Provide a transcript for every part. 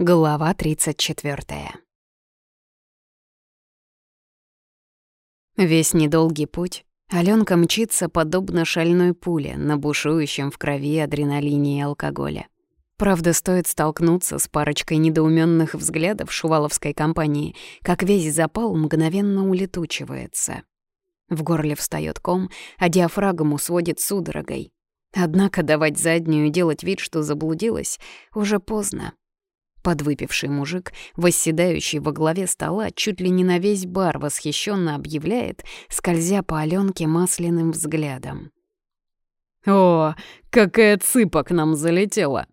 Глава 34. Весь недолгий путь Алёнка мчится подобно шальной пуле на бушующем в крови адреналине и алкоголе. Правда, стоит столкнуться с парочкой недоумённых взглядов шуваловской компании, как весь запал мгновенно улетучивается. В горле встаёт ком, а диафрагму сводит судорогой. Однако давать заднюю и делать вид, что заблудилась, уже поздно. Подвыпивший мужик, восседающий во главе стола, чуть ли не на весь бар восхищенно объявляет, скользя по Аленке масляным взглядом. «О, какая цыпа к нам залетела!»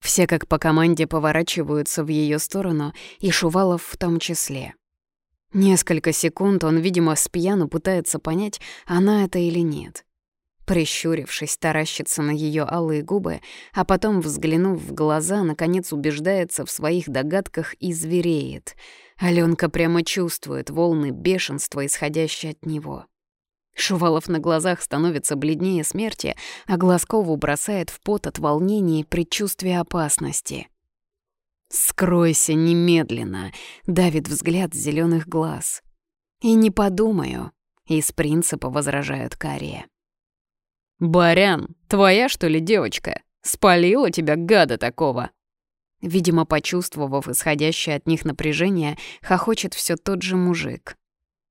Все как по команде поворачиваются в ее сторону, и Шувалов в том числе. Несколько секунд он, видимо, с пьяну пытается понять, она это или нет. Прищурившись, таращится на ее алые губы, а потом, взглянув в глаза, наконец убеждается в своих догадках и звереет. Алёнка прямо чувствует волны бешенства, исходящие от него. Шувалов на глазах становится бледнее смерти, а Глазкову бросает в пот от волнения и предчувствия опасности. «Скройся немедленно!» — давит взгляд зеленых глаз. «И не подумаю!» — из принципа возражают Кария. «Барян, твоя, что ли, девочка? Спалила тебя, гада такого!» Видимо, почувствовав исходящее от них напряжение, хохочет все тот же мужик.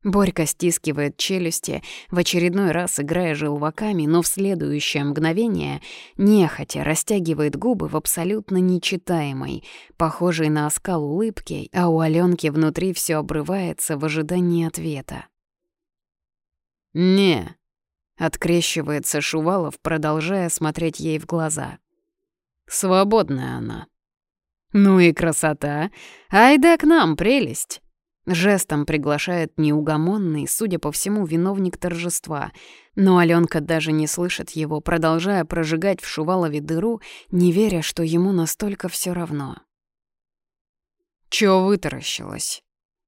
Борька стискивает челюсти, в очередной раз играя желваками, но в следующее мгновение нехотя растягивает губы в абсолютно нечитаемой, похожей на оскал улыбки, а у Алёнки внутри все обрывается в ожидании ответа. «Не, Открещивается Шувалов, продолжая смотреть ей в глаза. Свободная она. Ну и красота. Айда к нам, прелесть. Жестом приглашает неугомонный, судя по всему, виновник торжества. Но Алёнка даже не слышит его, продолжая прожигать в Шувалове дыру, не веря, что ему настолько всё равно. «Чё вытаращилась?»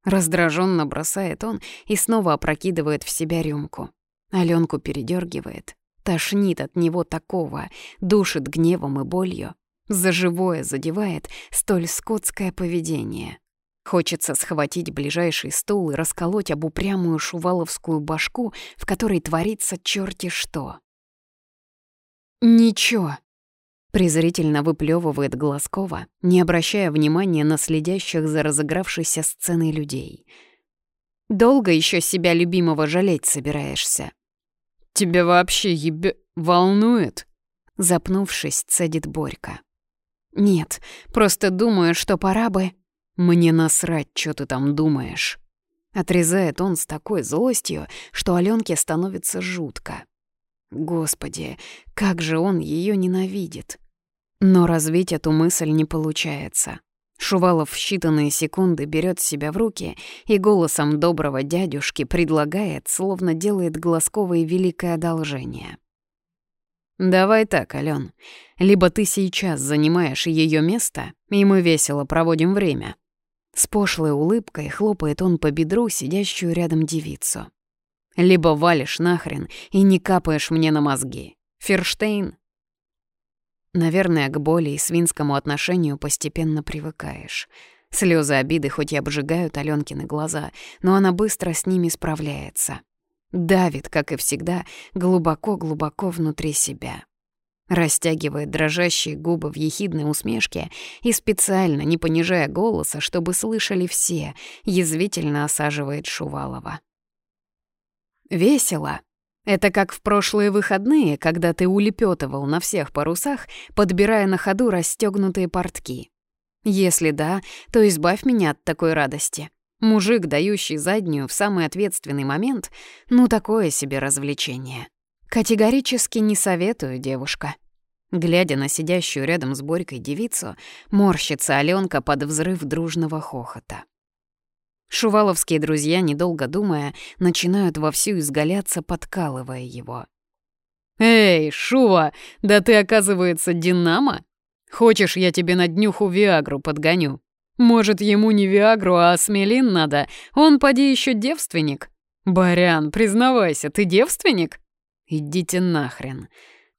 Раздраженно бросает он и снова опрокидывает в себя рюмку. Аленку передергивает, тошнит от него такого, душит гневом и болью. За живое задевает столь скотское поведение. Хочется схватить ближайший стул и расколоть об упрямую шуваловскую башку, в которой творится черти что. «Ничего», — презрительно выплевывает Глазкова, не обращая внимания на следящих за разыгравшейся сценой людей. «Долго еще себя любимого жалеть собираешься?» Тебя вообще ебе... волнует?» Запнувшись, цедит Борька. «Нет, просто думаю, что пора бы...» «Мне насрать, что ты там думаешь». Отрезает он с такой злостью, что Алёнке становится жутко. Господи, как же он ее ненавидит. Но развить эту мысль не получается. Шувалов в считанные секунды берет себя в руки и голосом доброго дядюшки предлагает, словно делает Глазковой великое одолжение. «Давай так, Ален. Либо ты сейчас занимаешь ее место, и мы весело проводим время». С пошлой улыбкой хлопает он по бедру сидящую рядом девицу. «Либо валишь нахрен и не капаешь мне на мозги. Ферштейн Наверное, к боли и свинскому отношению постепенно привыкаешь. Слезы обиды хоть и обжигают Алёнкины глаза, но она быстро с ними справляется. Давит, как и всегда, глубоко-глубоко внутри себя. Растягивает дрожащие губы в ехидной усмешке и специально, не понижая голоса, чтобы слышали все, язвительно осаживает Шувалова. «Весело», это как в прошлые выходные, когда ты улепетывал на всех парусах, подбирая на ходу расстегнутые портки. Если да, то избавь меня от такой радости. Мужик, дающий заднюю в самый ответственный момент, ну такое себе развлечение. Категорически не советую, девушка. Глядя на сидящую рядом с Борькой девицу, морщится Алёнка под взрыв дружного хохота. Шуваловские друзья, недолго думая, начинают вовсю изгаляться, подкалывая его. «Эй, Шува, да ты, оказывается, Динамо? Хочешь, я тебе на днюху Виагру подгоню? Может, ему не Виагру, а Смелин надо? Он, поди, еще девственник. Барян, признавайся, ты девственник? Идите нахрен».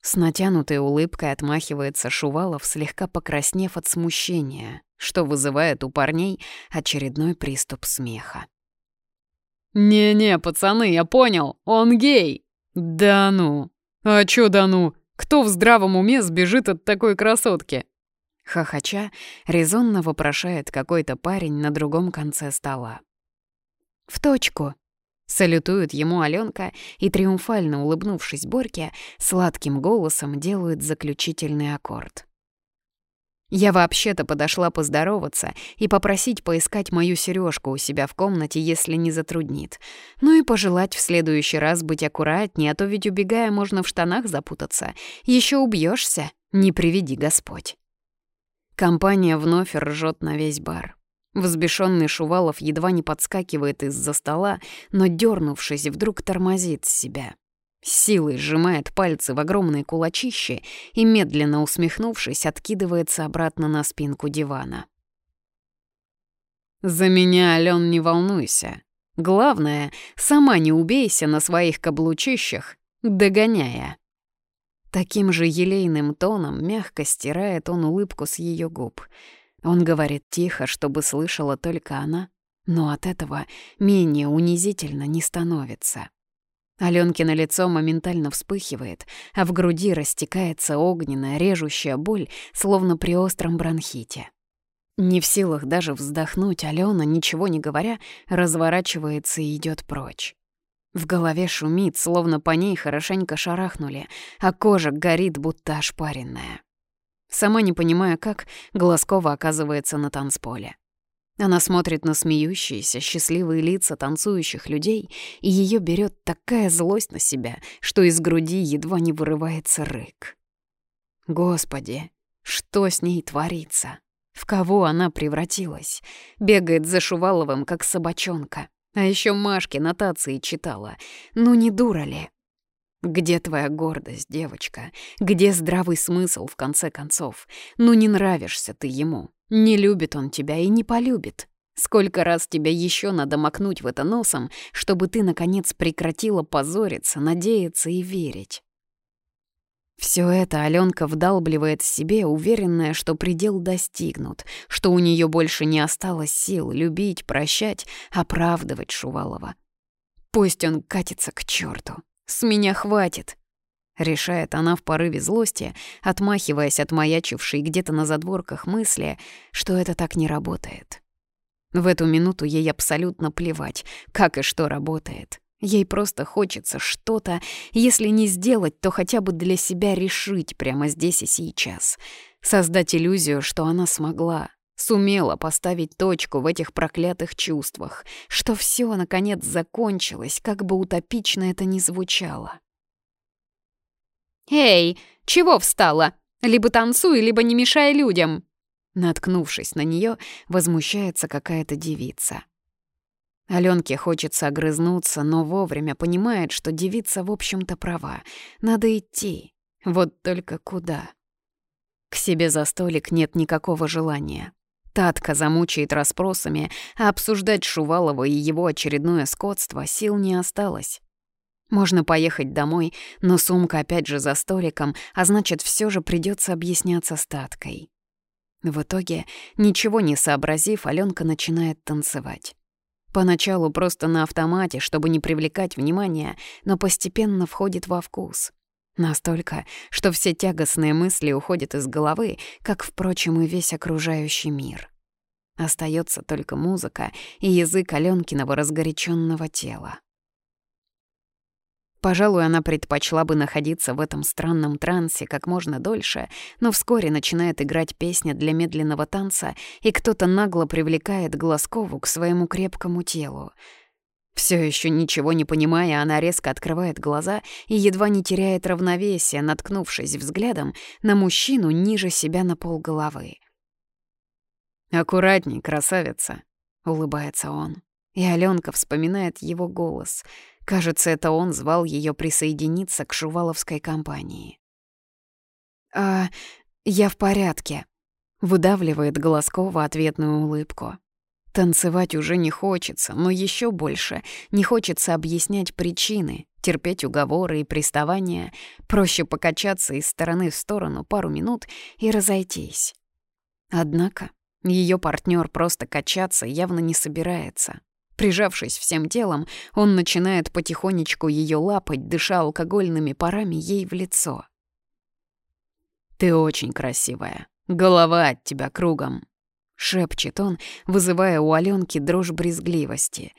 С натянутой улыбкой отмахивается Шувалов, слегка покраснев от смущения, что вызывает у парней очередной приступ смеха. «Не-не, пацаны, я понял, он гей!» «Да ну! А чё да ну? Кто в здравом уме сбежит от такой красотки?» Хохоча, резонно вопрошает какой-то парень на другом конце стола. «В точку!» Салютует ему Аленка и, триумфально улыбнувшись Борьке, сладким голосом делают заключительный аккорд. Я вообще-то подошла поздороваться и попросить поискать мою сережку у себя в комнате, если не затруднит. Ну и пожелать в следующий раз быть аккуратнее, а то ведь убегая можно в штанах запутаться. Еще убьешься, не приведи Господь. Компания вновь ржет на весь бар. Взбешенный Шувалов едва не подскакивает из-за стола, но, дернувшись, вдруг тормозит себя. силой сжимает пальцы в огромные кулачище и, медленно усмехнувшись, откидывается обратно на спинку дивана. «За меня, Ален, не волнуйся. Главное, сама не убейся на своих каблучищах, догоняя». Таким же елейным тоном мягко стирает он улыбку с ее губ — он говорит тихо, чтобы слышала только она, но от этого менее унизительно не становится. Алёнкино лицо моментально вспыхивает, а в груди растекается огненная, режущая боль, словно при остром бронхите. Не в силах даже вздохнуть, Алена, ничего не говоря, разворачивается и идет прочь. В голове шумит, словно по ней хорошенько шарахнули, а кожа горит, будто ошпаренная. Сама не понимая как, Глазкова оказывается на танцполе. Она смотрит на смеющиеся, счастливые лица танцующих людей, и ее берет такая злость на себя, что из груди едва не вырывается рык. Господи, что с ней творится? В кого она превратилась? Бегает за Шуваловым, как собачонка. А еще Машке нотации читала. Ну не дура ли? Где твоя гордость, девочка? Где здравый смысл, в конце концов? Ну не нравишься ты ему. Не любит он тебя и не полюбит. Сколько раз тебя еще надо макнуть в это носом, чтобы ты, наконец, прекратила позориться, надеяться и верить? Все это Аленка вдалбливает себе, уверенная, что предел достигнут, что у нее больше не осталось сил любить, прощать, оправдывать Шувалова. Пусть он катится к черту. «С меня хватит», — решает она в порыве злости, отмахиваясь от маячившей где-то на задворках мысли, что это так не работает. В эту минуту ей абсолютно плевать, как и что работает. Ей просто хочется что-то, если не сделать, то хотя бы для себя решить прямо здесь и сейчас. Создать иллюзию, что она смогла, Сумела поставить точку в этих проклятых чувствах, что все наконец закончилось, как бы утопично это ни звучало. «Эй, чего встала? Либо танцуй, либо не мешай людям!» Наткнувшись на нее, возмущается какая-то девица. Аленке хочется огрызнуться, но вовремя понимает, что девица, в общем-то, права. Надо идти. Вот только куда? К себе за столик нет никакого желания. Татка замучает расспросами, а обсуждать Шувалова и его очередное скотство сил не осталось. Можно поехать домой, но сумка опять же за столиком, а значит, все же придется объясняться с Таткой. В итоге, ничего не сообразив, Аленка начинает танцевать. Поначалу просто на автомате, чтобы не привлекать внимания, но постепенно входит во вкус. Настолько, что все тягостные мысли уходят из головы, как, впрочем, и весь окружающий мир. Остается только музыка и язык Аленкиного разгоряченного тела. Пожалуй, она предпочла бы находиться в этом странном трансе как можно дольше, но вскоре начинает играть песня для медленного танца, и кто-то нагло привлекает Глазкову к своему крепкому телу — все еще ничего не понимая, она резко открывает глаза и едва не теряет равновесие, наткнувшись взглядом на мужчину ниже себя на полголовы. «Аккуратней, красавица», — улыбается он. И Аленка вспоминает его голос. Кажется, это он звал ее присоединиться к шуваловской компании. «А, я в порядке», — выдавливает Голоскова ответную улыбку. Танцевать уже не хочется, но еще больше не хочется объяснять причины, терпеть уговоры и приставания, проще покачаться из стороны в сторону пару минут и разойтись. Однако Ее партнер просто качаться явно не собирается. Прижавшись всем телом, он начинает потихонечку ее лапать, дыша алкогольными парами ей в лицо. «Ты очень красивая. Голова от тебя кругом», — шепчет он, вызывая у Аленки дрожь брезгливости.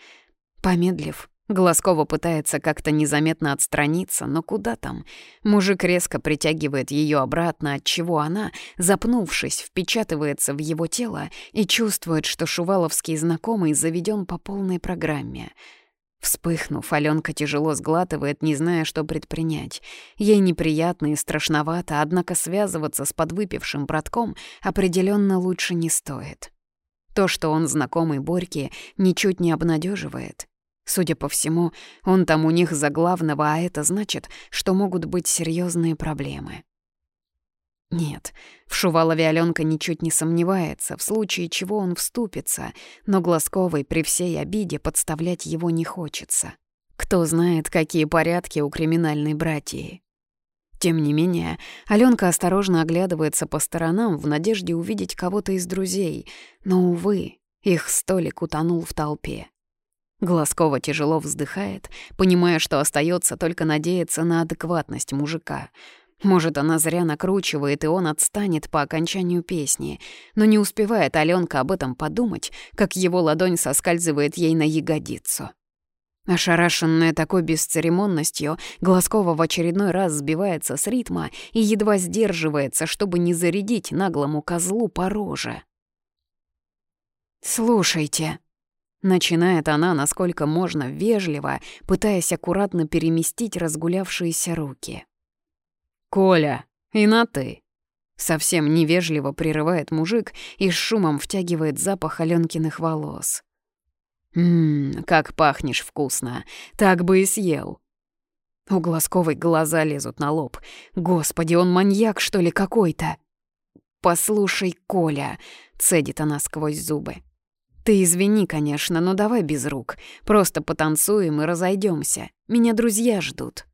Помедлив, Глазкова пытается как-то незаметно отстраниться, но куда там? Мужик резко притягивает ее обратно, от чего она, запнувшись, впечатывается в его тело и чувствует, что шуваловский знакомый заведен по полной программе. Вспыхнув, Аленка тяжело сглатывает, не зная, что предпринять. Ей неприятно и страшновато, однако связываться с подвыпившим братком определенно лучше не стоит. То, что он знакомый Борьке, ничуть не обнадеживает. Судя по всему, он там у них за главного, а это значит, что могут быть серьезные проблемы. Нет, в Шувалове Аленка ничуть не сомневается, в случае чего он вступится, но Глазковой при всей обиде подставлять его не хочется. Кто знает, какие порядки у криминальной братьи. Тем не менее, Аленка осторожно оглядывается по сторонам в надежде увидеть кого-то из друзей, но, увы, их столик утонул в толпе. Глазкова тяжело вздыхает, понимая, что остается только надеяться на адекватность мужика. Может, она зря накручивает, и он отстанет по окончанию песни. Но не успевает Аленка об этом подумать, как его ладонь соскальзывает ей на ягодицу. Ошарашенная такой бесцеремонностью, Глазкова в очередной раз сбивается с ритма и едва сдерживается, чтобы не зарядить наглому козлу по роже. «Слушайте», Начинает она, насколько можно, вежливо, пытаясь аккуратно переместить разгулявшиеся руки. «Коля, и на «ты». Совсем невежливо прерывает мужик и с шумом втягивает запах Аленкиных волос. «Ммм, как пахнешь вкусно. Так бы и съел». У Глазковой глаза лезут на лоб. «Господи, он маньяк, что ли, какой-то?» «Послушай, Коля», — цедит она сквозь зубы. «Ты извини, конечно, но давай без рук. Просто потанцуем и разойдемся. Меня друзья ждут».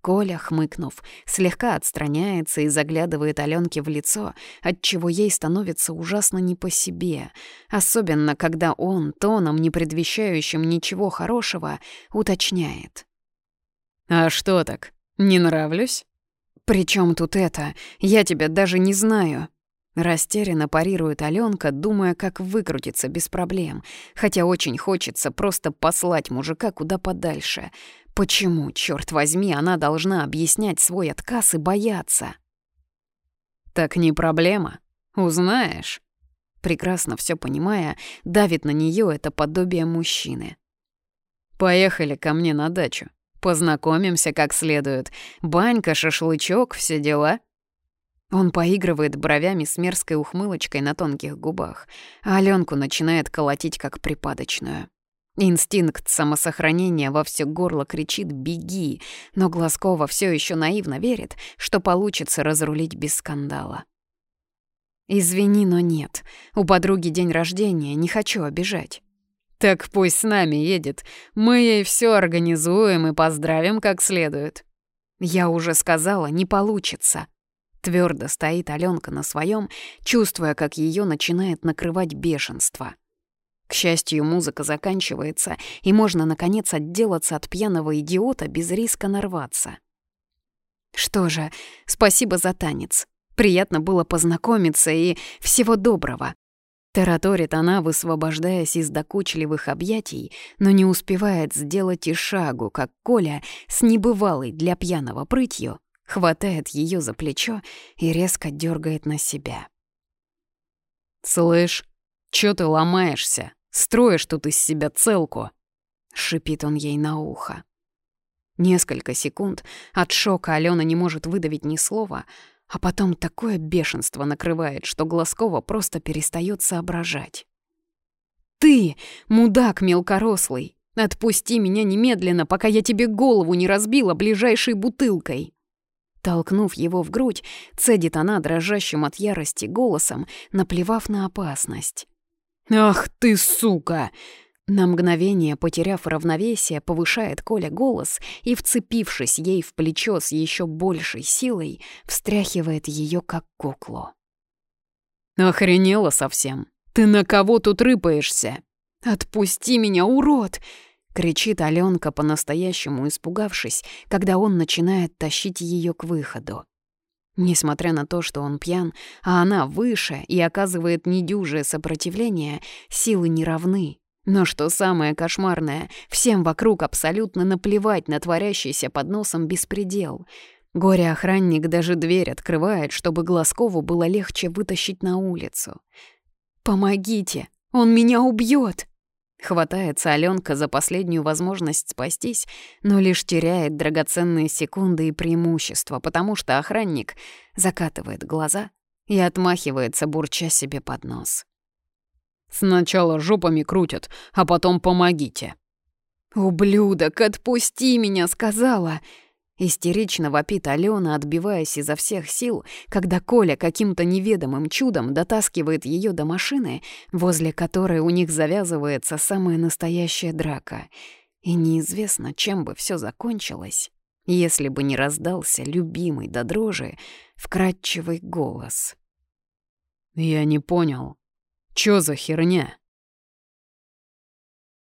Коля, хмыкнув, слегка отстраняется и заглядывает Аленке в лицо, отчего ей становится ужасно не по себе, особенно когда он, тоном, не предвещающим ничего хорошего, уточняет. «А что так, не нравлюсь?» «При чем тут это? Я тебя даже не знаю», Растерянно парирует Аленка, думая, как выкрутиться без проблем, хотя очень хочется просто послать мужика куда подальше. Почему, черт возьми, она должна объяснять свой отказ и бояться? «Так не проблема. Узнаешь». Прекрасно все понимая, давит на нее это подобие мужчины. «Поехали ко мне на дачу. Познакомимся как следует. Банька, шашлычок, все дела». Он поигрывает бровями с мерзкой ухмылочкой на тонких губах, а Аленку начинает колотить как припадочную. Инстинкт самосохранения во все горло кричит «беги», но Глазкова все еще наивно верит, что получится разрулить без скандала. «Извини, но нет. У подруги день рождения, не хочу обижать». «Так пусть с нами едет. Мы ей все организуем и поздравим как следует». «Я уже сказала, не получится», Твердо стоит Аленка на своем, чувствуя, как ее начинает накрывать бешенство. К счастью, музыка заканчивается, и можно, наконец, отделаться от пьяного идиота без риска нарваться. Что же, спасибо за танец. Приятно было познакомиться и всего доброго. Тараторит она, высвобождаясь из докучливых объятий, но не успевает сделать и шагу, как Коля с небывалой для пьяного прытью хватает ее за плечо и резко дергает на себя. «Слышь, чё ты ломаешься? Строишь тут из себя целку?» — шипит он ей на ухо. Несколько секунд от шока Алена не может выдавить ни слова, а потом такое бешенство накрывает, что Глазкова просто перестает соображать. «Ты, мудак мелкорослый, отпусти меня немедленно, пока я тебе голову не разбила ближайшей бутылкой!» Толкнув его в грудь, цедит она дрожащим от ярости голосом, наплевав на опасность. «Ах ты, сука!» На мгновение, потеряв равновесие, повышает Коля голос и, вцепившись ей в плечо с еще большей силой, встряхивает ее как куклу. Охренела совсем. Ты на кого тут рыпаешься? Отпусти меня, урод! Кричит Аленка, по-настоящему испугавшись, когда он начинает тащить ее к выходу. Несмотря на то, что он пьян, а она выше и оказывает недюжее сопротивление, силы не равны. Но что самое кошмарное, всем вокруг абсолютно наплевать на творящийся под носом беспредел. Горе-охранник даже дверь открывает, чтобы Глазкову было легче вытащить на улицу. «Помогите! Он меня убьет! Хватается Аленка за последнюю возможность спастись, но лишь теряет драгоценные секунды и преимущества, потому что охранник закатывает глаза и отмахивается, бурча себе под нос. «Сначала жопами крутят, а потом помогите». «Ублюдок, отпусти меня!» — сказала — Истерично вопит Алена, отбиваясь изо всех сил, когда Коля каким-то неведомым чудом дотаскивает ее до машины, возле которой у них завязывается самая настоящая драка. И неизвестно, чем бы все закончилось, если бы не раздался любимый до дрожи вкрадчивый голос. «Я не понял. Чё за херня?»